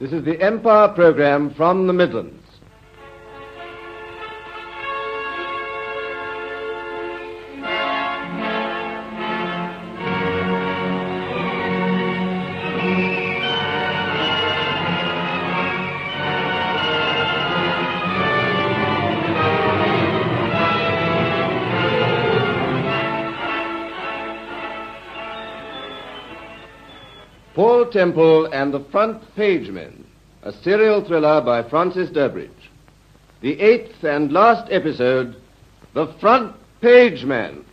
This is the Empire program from the Midlands. Temple and the Front Page Men, a serial thriller by Francis Durbridge. The eighth and last episode, The Front Page Man.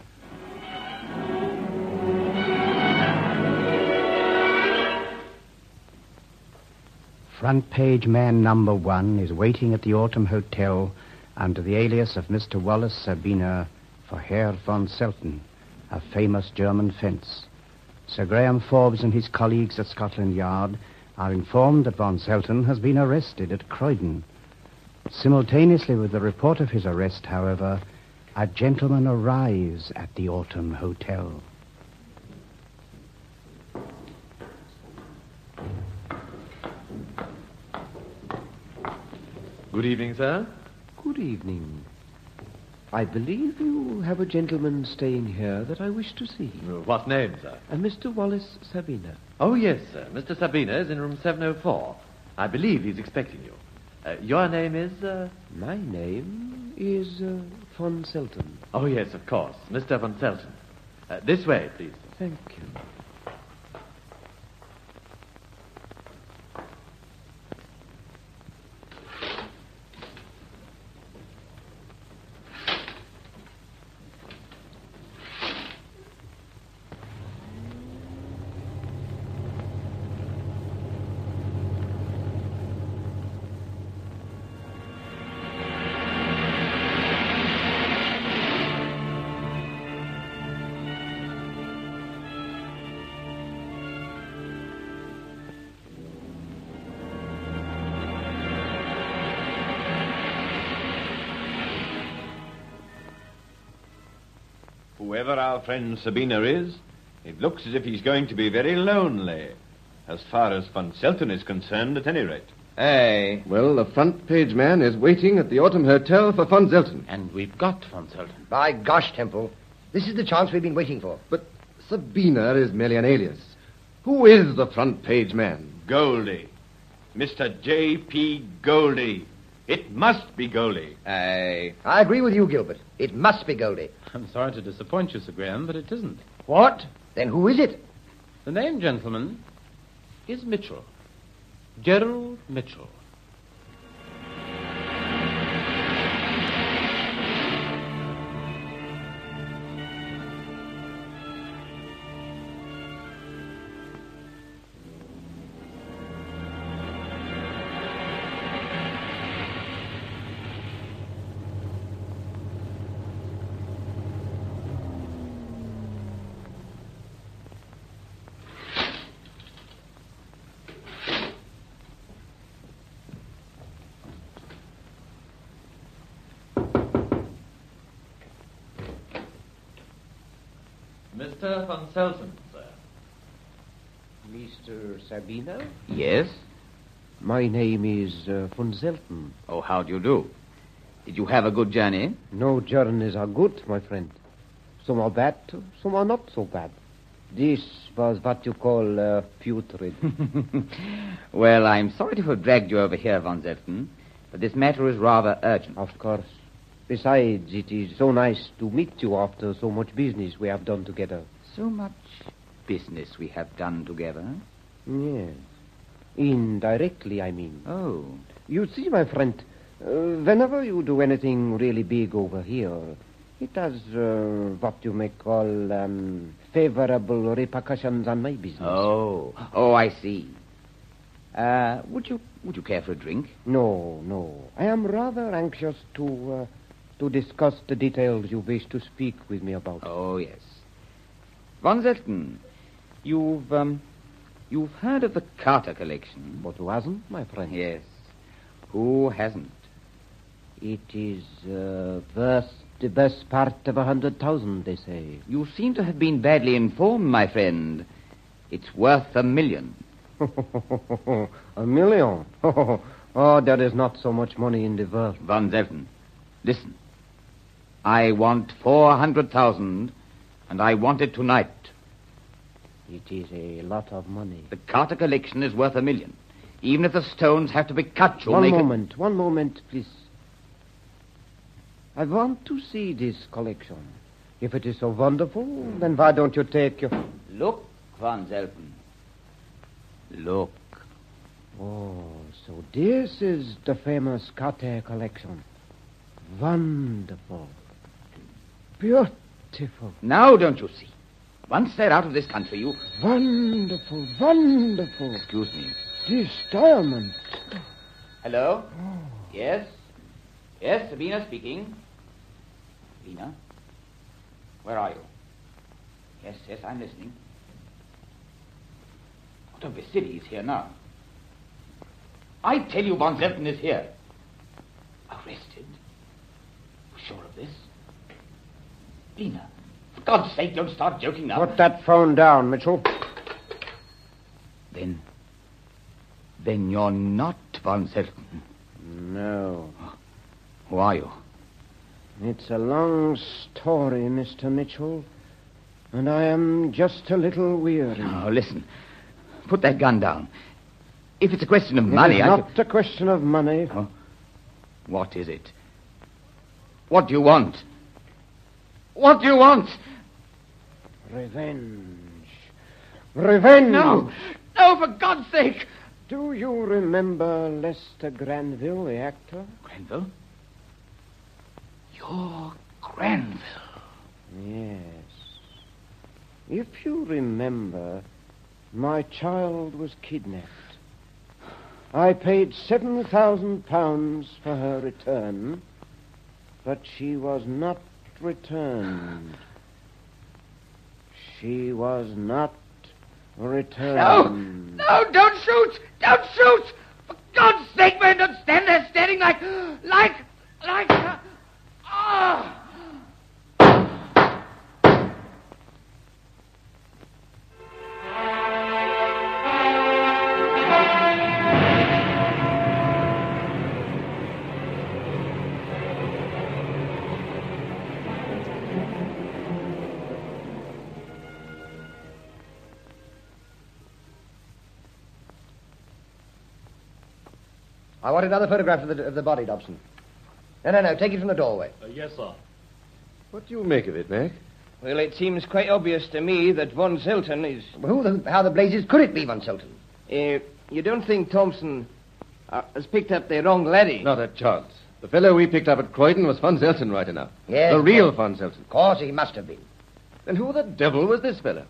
Front page man number one is waiting at the Autumn Hotel under the alias of Mr. Wallace Sabina for Herr von Selten, a famous German fence. Sir Graham Forbes and his colleagues at Scotland Yard are informed that von Selten has been arrested at Croydon. Simultaneously with the report of his arrest, however, a gentleman arrives at the Autumn Hotel. Good evening, sir. Good evening. I believe you have a gentleman staying here that I wish to see. Uh, What name, sir? A Mr. Wallace Sabina. Oh, yes, sir. Mr. Sabina is in room 704. I believe he's expecting you. Uh, your name is, uh... My name is uh, von Selten. Oh, yes, of course. Mr. von Selten. Uh, this way, please. Thank you. Whoever our friend Sabina is, it looks as if he's going to be very lonely. As far as von Selten is concerned, at any rate. Hey. Well, the Front Page Man is waiting at the Autumn Hotel for von Zelten. And we've got Von Selten. By gosh, Temple. This is the chance we've been waiting for. But Sabina is merely an alias. Who is the Front Page Man? Goldie. Mr. J.P. Goldie. It must be Goldie. I. I agree with you, Gilbert. It must be Goldie. I'm sorry to disappoint you, Sir Graham, but it isn't. What? Then who is it? The name, gentlemen, is Mitchell. Gerald Mitchell. Mr. von Selten, sir. Mr. Sabina? Yes? My name is uh, von Zelten. Oh, how do you do? Did you have a good journey? No journeys are good, my friend. Some are bad, some are not so bad. This was what you call uh, putrid. well, I'm sorry to have dragged you over here, Von Zelten, but this matter is rather urgent. of course. Besides, it is so nice to meet you after so much business we have done together. So much business we have done together. Yes. Indirectly, I mean. Oh. You see, my friend, uh, whenever you do anything really big over here, it has uh, what you may call um, favorable repercussions on my business. Oh. Oh, I see. Uh, would you would you care for a drink? No, no. I am rather anxious to uh, to discuss the details you wish to speak with me about. Oh, yes. Von Zelten, you've um, you've heard of the Carter collection? But who hasn't, my friend? Yes. Who hasn't? It is uh, worth the best part of a hundred thousand, they say. You seem to have been badly informed, my friend. It's worth a million. a million? oh, there is not so much money in the world. Von Zelten, listen. I want 400,000, and I want it tonight. It is a lot of money. The Carter collection is worth a million. Even if the stones have to be cut, you'll one make moment, one moment, please. I want to see this collection. If it is so wonderful, then why don't you take your. Look, Von Zelten. Look. Oh, so this is the famous Carter collection. Wonderful. Beautiful. Now don't you see? Once they're out of this country, you... Wonderful, wonderful. Excuse me. This diamond. Hello? Oh. Yes? Yes, Sabina speaking. Sabina? Where are you? Yes, yes, I'm listening. Oh, don't be silly, he's here now. I tell you, Von Zelten is here. Arrested? Sure of this? Lena, for God's sake, don't start joking now. Put that phone down, Mitchell. Then, then you're not Von Zelten. No. Who are you? It's a long story, Mr. Mitchell. And I am just a little weary. Now, listen. Put that gun down. If it's a question of It money, I not could... a question of money. What is it? What do you want? What do you want? Revenge. Revenge. No! No, for God's sake! Do you remember Lester Granville, the actor? Granville? Your Granville. Yes. If you remember, my child was kidnapped. I paid seven thousand pounds for her return, but she was not returned. She was not No! returned. No, no, don't shoot! Don't shoot! For God's sake, man, don't stand there staring like... like... like... uh, Ah! I want another photograph of the, of the body, Dobson. No, no, no. Take it from the doorway. yes, sir. What do you make of it, Mac? Well, it seems quite obvious to me that Von Zelten is. Who the, how the blazes could it be, Von Selton? Uh, you don't think Thompson uh, has picked up the wrong laddie? Not a chance. The fellow we picked up at Croydon was Von Zelten right enough. Yes. The real Von Zelten. Of course, he must have been. Then who the devil was this fellow?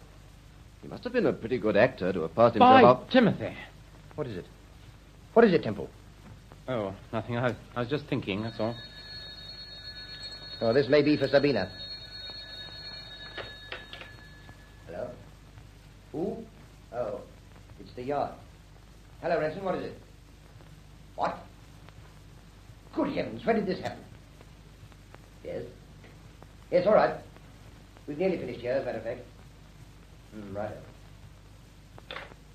He must have been a pretty good actor to have passed By himself off. Timothy. What is it? What is it, Temple? Oh, nothing. I, I was just thinking, that's all. Oh, this may be for Sabina. Hello? Who? Oh, it's the yard. Hello, Ransom, what is it? What? Good heavens, when did this happen? Yes? Yes, all right. We've nearly finished here, as a matter of fact. Mm, right.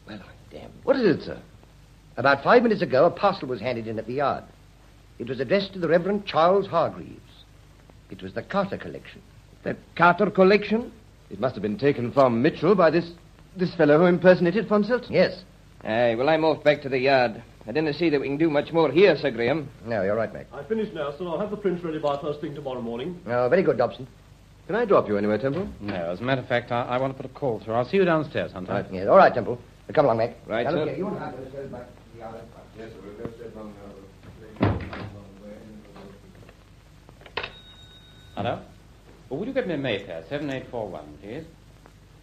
Well, I'm. What is it, sir? About five minutes ago, a parcel was handed in at the yard. It was addressed to the Reverend Charles Hargreaves. It was the Carter collection. The Carter collection? It must have been taken from Mitchell by this this fellow who impersonated Von Zelten. Yes. Aye, well, I'm off back to the yard. I didn't see that we can do much more here, Sir Graham. No, you're right, Mac. I finished now, sir. I'll have the prints ready by first thing tomorrow morning. Oh, very good, Dobson. Can I drop you anywhere, Temple? No, as a matter of fact, I, I want to put a call through. I'll see you downstairs, Hunter. Right. Yes, all right, Temple. Now, come along, Mac. Right, now, sir. look here, You and I will go back to the yard. Yes, sir. We'll go straight along Hello? Well, would you get me a Mayfair, 7841, please?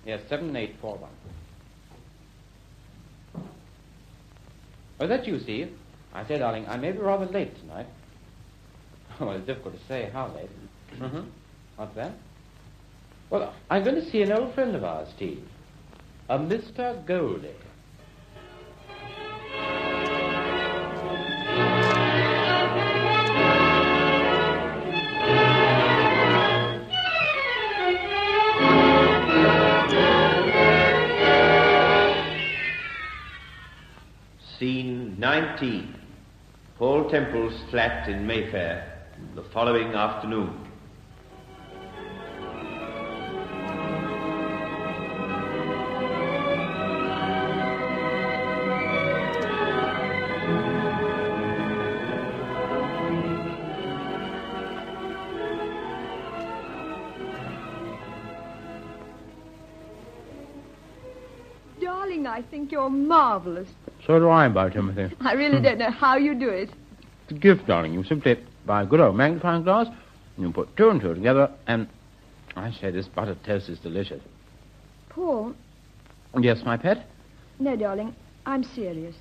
Yes, 7841. Oh, is that you, Steve? I say, darling, I may be rather late tonight. Well, it's difficult to say how late. Mm-hmm. What's that? Well, I'm going to see an old friend of ours, Steve. A Mr. Goldie. 19. Paul Temple's flat in Mayfair, the following afternoon. Darling, I think you're marvelous. So do I, by Timothy. I really don't know how you do it. It's a gift, darling. You simply buy a good old magnifying glass, and you put two and two together, and I say this buttered toast is delicious. Paul, Yes, my pet? no, darling, I'm serious.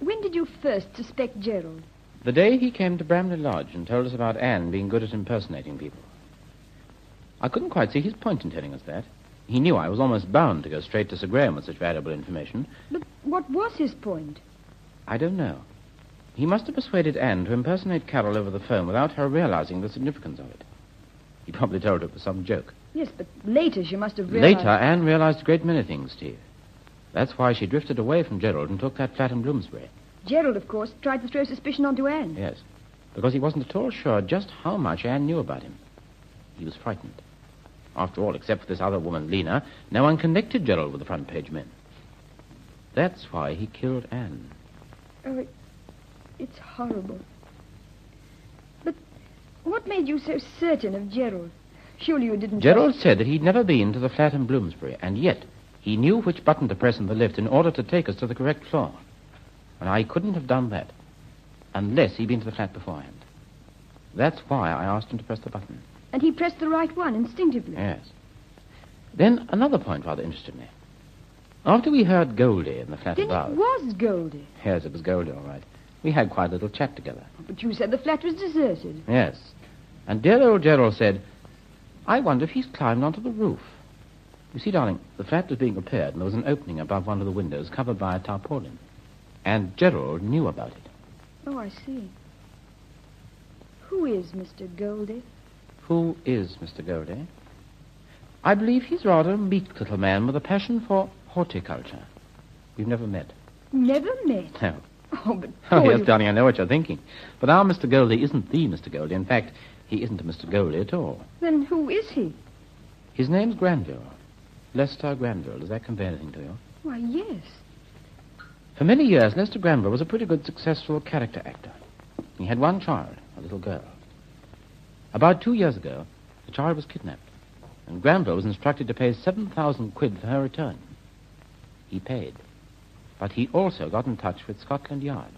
When did you first suspect Gerald? The day he came to Bramley Lodge and told us about Anne being good at impersonating people. I couldn't quite see his point in telling us that. He knew I was almost bound to go straight to Sir Graham with such valuable information. But what was his point? I don't know. He must have persuaded Anne to impersonate Carol over the phone without her realizing the significance of it. He probably told her it was some joke. Yes, but later she must have realized... Later, Anne realized a great many things, Steve. That's why she drifted away from Gerald and took that flat in Bloomsbury. Gerald, of course, tried to throw suspicion onto Anne. Yes. Because he wasn't at all sure just how much Anne knew about him. He was frightened. After all, except for this other woman, Lena, no one connected Gerald with the front page men. That's why he killed Anne. Oh, it, it's horrible. But what made you so certain of Gerald? Surely you didn't Gerald just... said that he'd never been to the flat in Bloomsbury, and yet he knew which button to press in the lift in order to take us to the correct floor. And I couldn't have done that unless he'd been to the flat beforehand. That's why I asked him to press the button. And he pressed the right one instinctively. Yes. Then another point rather interested me. After we heard Goldie in the flat Then above. it was Goldie. Yes, it was Goldie, all right. We had quite a little chat together. Oh, but you said the flat was deserted. Yes. And dear old Gerald said, I wonder if he's climbed onto the roof. You see, darling, the flat was being repaired, and there was an opening above one of the windows covered by a tarpaulin. And Gerald knew about it. Oh, I see. Who is Mr. Goldie? Who is Mr. Goldie? I believe he's rather a meek little man with a passion for horticulture. We've never met. Never met. No. Oh, but Oh, yes, you- darling, I know what you're thinking. But our Mr. Goldie isn't the Mr. Goldie. In fact, he isn't a Mr. Goldie at all. Then who is he? His name's Granville. Lester Granville. Does that convey anything to you? Why, yes. For many years, Lester Granville was a pretty good, successful character actor. He had one child, a little girl. About two years ago, the child was kidnapped, and Granville was instructed to pay 7,000 quid for her return. He paid. But he also got in touch with Scotland Yard.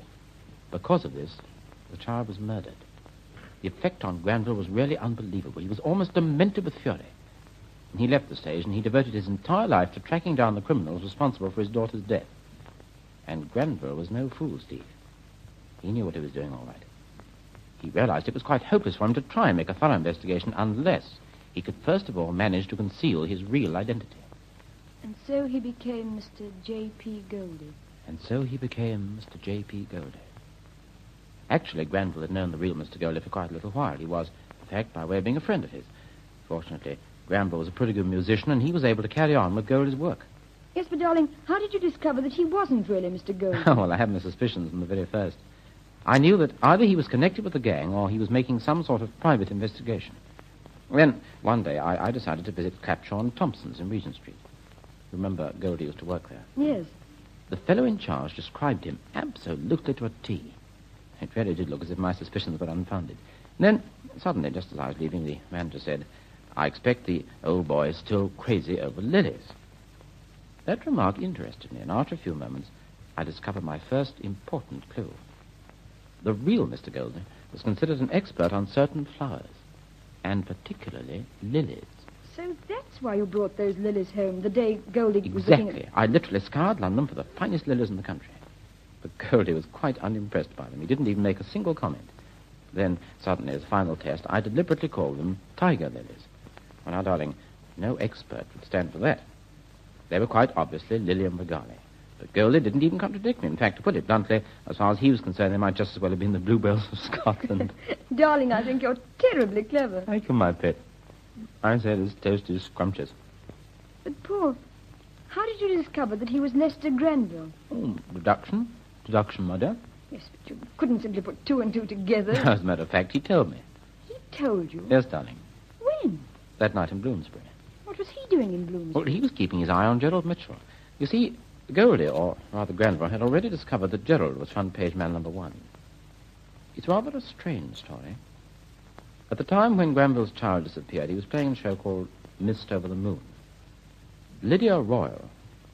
Because of this, the child was murdered. The effect on Granville was really unbelievable. He was almost demented with fury. And he left the stage and he devoted his entire life to tracking down the criminals responsible for his daughter's death. And Granville was no fool, Steve. He knew what he was doing all right. He realized it was quite hopeless for him to try and make a thorough investigation unless he could first of all manage to conceal his real identity. And so he became Mr. J.P. Goldie. And so he became Mr. J.P. Goldie. Actually, Granville had known the real Mr. Goldie for quite a little while. He was, in fact, by way of being a friend of his. Fortunately, Granville was a pretty good musician, and he was able to carry on with Goldie's work. Yes, but darling, how did you discover that he wasn't really Mr. Goldie? Oh, well, I had my suspicions from the very first. I knew that either he was connected with the gang or he was making some sort of private investigation. Then, one day, I, I decided to visit Clapshaw and Thompson's in Regent Street. Remember, Goldie used to work there. yes. The fellow in charge described him absolutely to a T. It really did look as if my suspicions were unfounded. Then, suddenly, just as I was leaving, the manager said, I expect the old boy is still crazy over lilies. That remark interested me, and after a few moments, I discovered my first important clue. The real Mr. Goldie was considered an expert on certain flowers, and particularly lilies. So that's why you brought those lilies home the day Goldie was looking Exactly. at... I literally scoured London for the finest lilies in the country. But Goldie was quite unimpressed by them. He didn't even make a single comment. Then, suddenly, as a final test, I deliberately called them tiger lilies. Well, now, darling, no expert would stand for that. They were quite obviously Lilium regale. But didn't even contradict me. In fact, to put it bluntly, as far as he was concerned, they might just as well have been the bluebells of Scotland. Darling, I think you're terribly clever. Thank you, my pet. I say this toast is scrumptious. But, Paul, how did you discover that he was Lester Granville? Oh, deduction. deduction, my dear. Yes, but you couldn't simply put two and two together. As a matter of fact, he told me. he told you. Yes, darling. When? That night in Bloomsbury. What was he doing in Bloomsbury? Well, he was keeping his eye on Gerald Mitchell. You see, Goldie, or rather Granville, had already discovered that Gerald was front page man number one. It's rather a strange story. At the time when Granville's child disappeared, he was playing a show called Mist Over the Moon. Lydia Royal,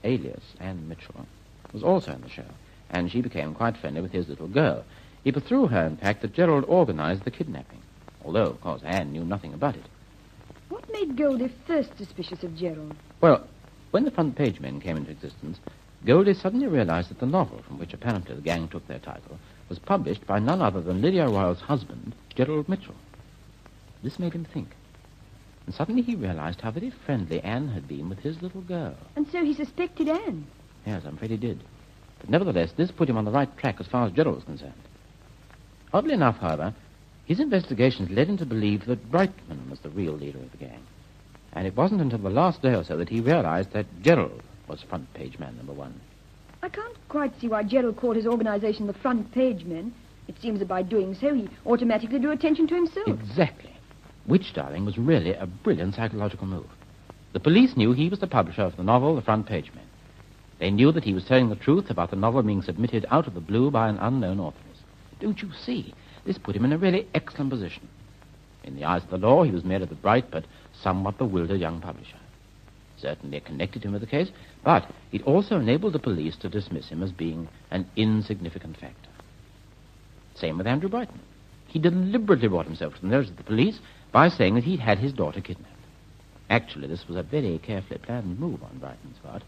alias Anne Mitchell, was also in the show, and she became quite friendly with his little girl. It was through her, in fact, that Gerald organized the kidnapping, although, of course, Anne knew nothing about it. What made Goldie first suspicious of Gerald? Well, when the front page men came into existence, Goldie suddenly realized that the novel from which apparently the gang took their title was published by none other than Lydia Royal's husband, Gerald Mitchell. This made him think. And suddenly he realized how very friendly Anne had been with his little girl. And so he suspected Anne. Yes, I'm afraid he did. But nevertheless, this put him on the right track as far as Gerald was concerned. Oddly enough, however, his investigations led him to believe that Brightman was the real leader of the gang. And it wasn't until the last day or so that he realized that Gerald was front page man number one. I can't quite see why Gerald called his organization the Front Page Men. It seems that by doing so, he automatically drew attention to himself. Exactly. Which, darling, was really a brilliant psychological move. The police knew he was the publisher of the novel The Front Page Men. They knew that he was telling the truth about the novel being submitted out of the blue by an unknown authoress. Don't you see? This put him in a really excellent position. In the eyes of the law, he was merely the bright but somewhat bewildered young publisher. Certainly it connected him with the case, but it also enabled the police to dismiss him as being an insignificant factor. Same with Andrew Brighton. He deliberately brought himself to the notice of the police by saying that he'd had his daughter kidnapped. Actually, this was a very carefully planned move on Brighton's part,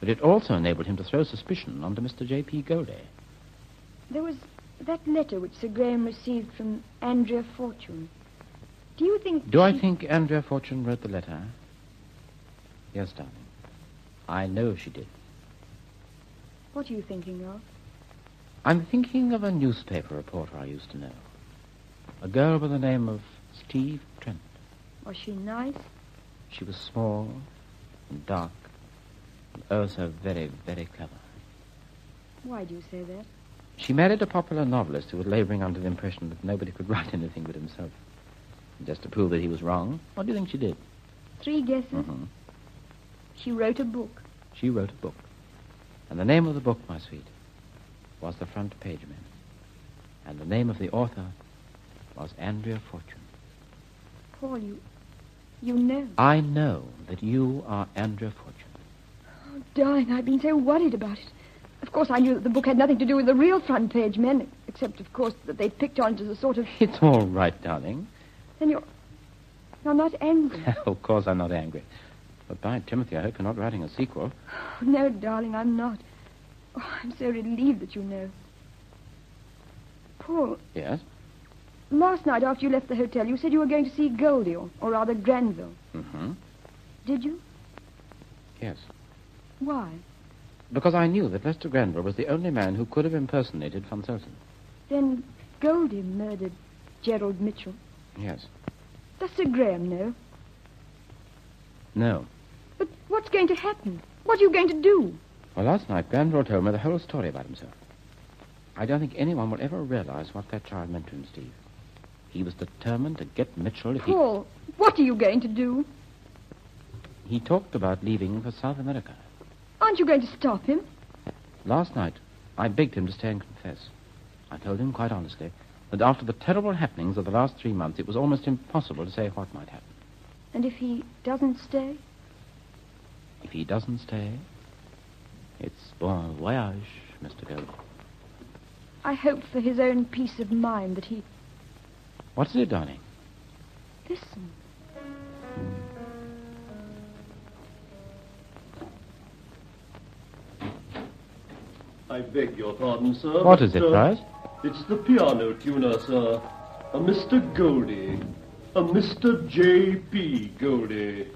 but it also enabled him to throw suspicion onto Mr. J.P. Goldie. There was that letter which Sir Graham received from Andrea Fortune. Do you think... Do I think Andrea Fortune wrote the letter? Yes, darling. I know she did. What are you thinking of? I'm thinking of a newspaper reporter I used to know. A girl by the name of Steve Trent. Was she nice? She was small and dark and oh so very, very clever. Why do you say that? She married a popular novelist who was laboring under the impression that nobody could write anything but himself. And just to prove that he was wrong, what do you think she did? Three guesses? Mhm. She wrote a book. She wrote a book. And the name of the book, my sweet, was The Front Page Men. And the name of the author was Andrea Fortune. Paul, you... You know. I know that you are Andrea Fortune. Oh, darling, I've been so worried about it. Of course, I knew that the book had nothing to do with the real front page men, except, of course, that they picked on it as a sort of... It's all right, darling. Then you're... You're not angry. of course I'm not angry. But by Timothy, I hope you're not writing a sequel. Oh, no, darling, I'm not. Oh, I'm so relieved that you know. Paul, Yes? last night after you left the hotel, you said you were going to see Goldie, or, or rather Granville. Mm-hmm. Did you? Yes. Why? Because I knew that Lester Granville was the only man who could have impersonated Von Selten. Then Goldie murdered Gerald Mitchell. Yes. Does Sir Graham know? No. But what's going to happen? What are you going to do? Well, last night, Granville told me the whole story about himself. I don't think anyone will ever realize what that child meant to him, Steve. He was determined to get Mitchell if he... Paul, what are you going to do? He talked about leaving for South America. Aren't you going to stop him? Last night, I begged him to stay and confess. I told him quite honestly that after the terrible happenings of the last three months, it was almost impossible to say what might happen. And if he doesn't stay? If he doesn't stay, it's bon voyage, Mr. Gold. I hope for his own peace of mind that he... What is it, darling? Listen. I beg your pardon, sir. What is but, is it, uh, Price? It's the piano tuner, sir. A Mr. Goldie. A Mr. J.P. Goldie.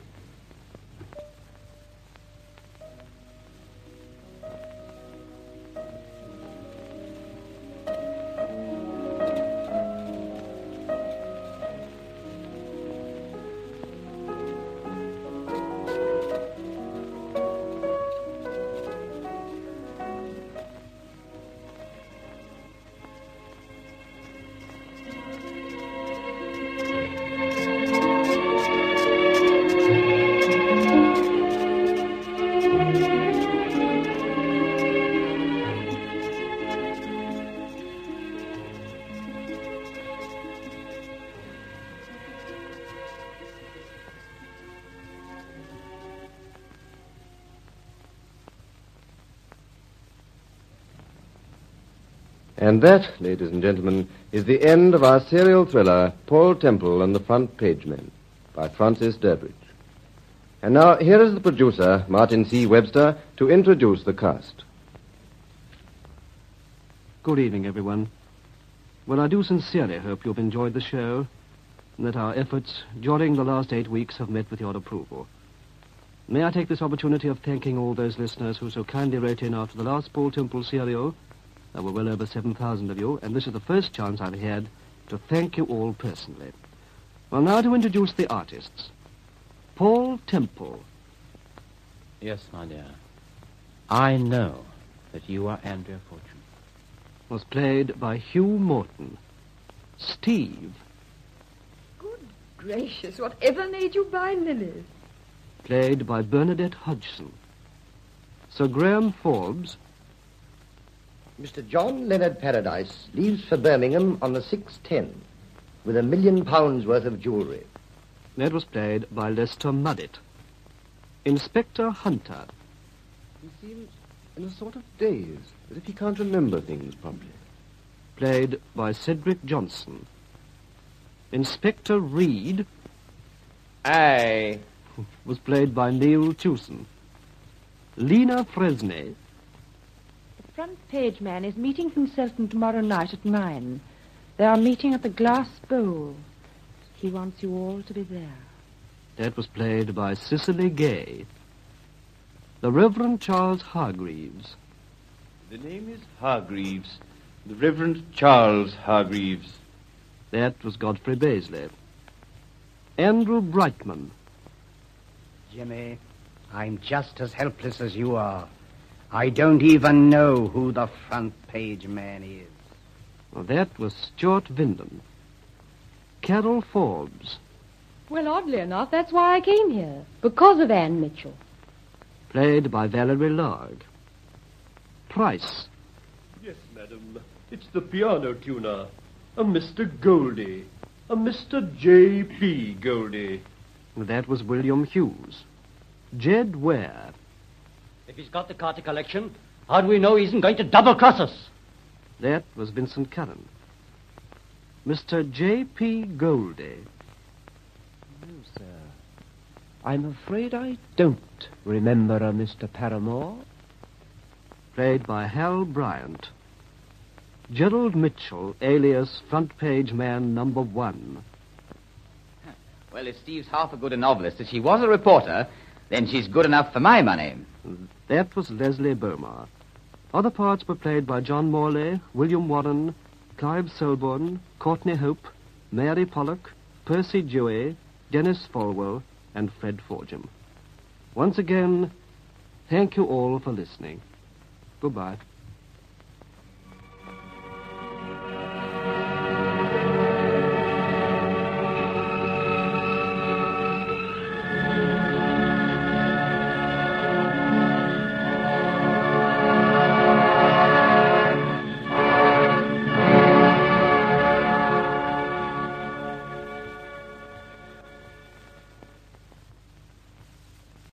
And that, ladies and gentlemen, is the end of our serial thriller, Paul Temple and the Front Page Men, by Francis Durbridge. And now, here is the producer, Martin C. Webster, to introduce the cast. Good evening, everyone. Well, I do sincerely hope you've enjoyed the show and that our efforts during the last eight weeks have met with your approval. May I take this opportunity of thanking all those listeners who so kindly wrote in after the last Paul Temple serial. There were well over 7,000 of you, and this is the first chance I've had to thank you all personally. Well, now to introduce the artists. Paul Temple. Yes, my dear. I know that you are Andrea Fortune. Was played by Hugh Morton. Steve, Good Gracious, whatever made you buy lilies? played by Bernadette Hodgson. Sir Graham Forbes, Mr. John Leonard Paradise leaves for Birmingham on the 6.10 with a million pounds worth of jewellery. that was played by Lester Mudditt. Inspector Hunter, He seems in a sort of daze, as if he can't remember things properly. played by Cedric Johnson. Inspector Reed Aye. was played by Neil Tewson. Lena Fresnay, The front page man is meeting from Selton tomorrow night at nine. They are meeting at the Glass Bowl. He wants you all to be there. that was played by Cicely Gay. The Reverend Charles Hargreaves, The name is Hargreaves. The Reverend Charles Hargreaves. that was Godfrey Baseley. Andrew Brightman, Jimmy, I'm just as helpless as you are. I don't even know who the front page man is. that was Stuart Vinden. Carol Forbes, Well, oddly enough, that's why I came here. Because of Anne Mitchell. played by Valerie Larg. Price, Yes, madam. It's the piano tuner. A Mr. Goldie. A Mr. J.P. Goldie. that was William Hughes. Jed Ware, If he's got the Carter collection, how do we know he isn't going to double cross us? that was Vincent Curran. Mr. J.P. Goldie, No, sir. I'm afraid I don't remember a Mr. Paramore. played by Hal Bryant. Gerald Mitchell, alias Front Page Man Number One. Well, if Steve's half a good a novelist as she was a reporter, then she's good enough for my money. That was Leslie Bomar. Other parts were played by John Morley, William Warren, Clive Selborne, Courtney Hope, Mary Pollock, Percy Dewey, Dennis Folwell, and Fred Forgem. Once again, thank you all for listening. Goodbye.